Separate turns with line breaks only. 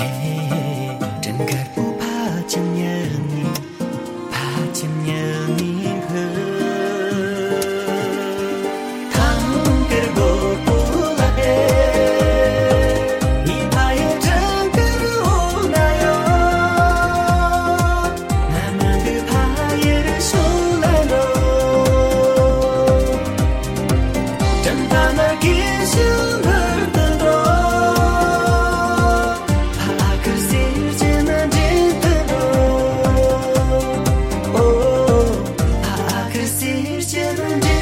Hey. Şehir çevrenci